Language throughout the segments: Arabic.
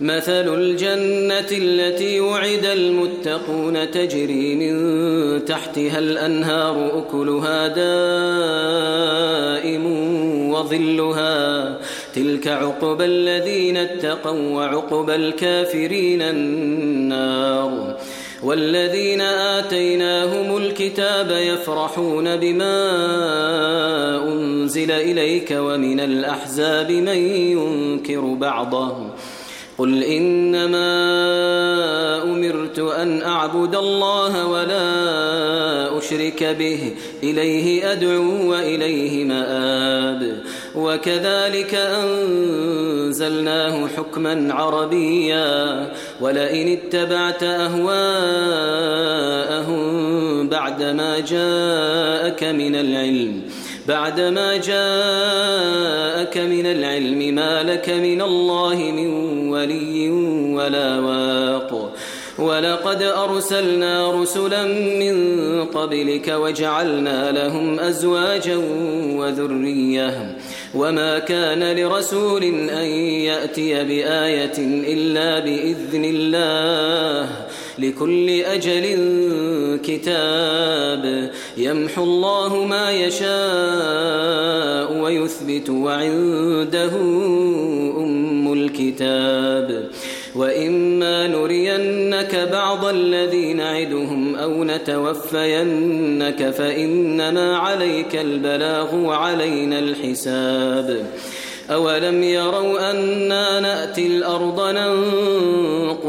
مثل الجنة التي وعد المتقون تجري من تحتها الأنهار أكلها دائم وظلها. تلك عقب الذين اتقوا وعقب الكافرين النار. والذين آتيناهم الكتاب يفرحون بما أنزل إليك ومن الأحزاب من ينكر بعضهم قل إنما أمرت أن أعبد الله ولا أشرك به. إليه أدعو وإليه مآب. وكذلك أنزلناه حكما عربيا. ولئن اتبعت أهواءهم بعدما جاءك من العلم. بعدما جاءك من العلم ما لك من الله من ولي ولا واق. ولقد أرسلنا رسلا من قبلك وجعلنا لهم أزواجا وذرية. وما كان لرسول أن يأتي بآية إلا بإذن الله. لكل أجل كتاب يمحو الله ما يشاء ويثبت وعنده أم الكتاب وإما نرينك بعض الذي نعدهم أو نتوفينك فإننا عليك البلاغ وعلينا الحساب أولم يروا أنا نأتي الأرض ننظر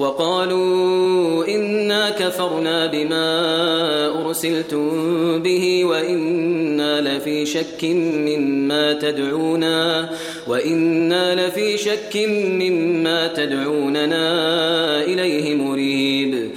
وقالوا إنا كفرنا بما أرسلتم به وإنا لفي شك مما تدعونا وإنا لفي شك مما تدعوننا إليه مريب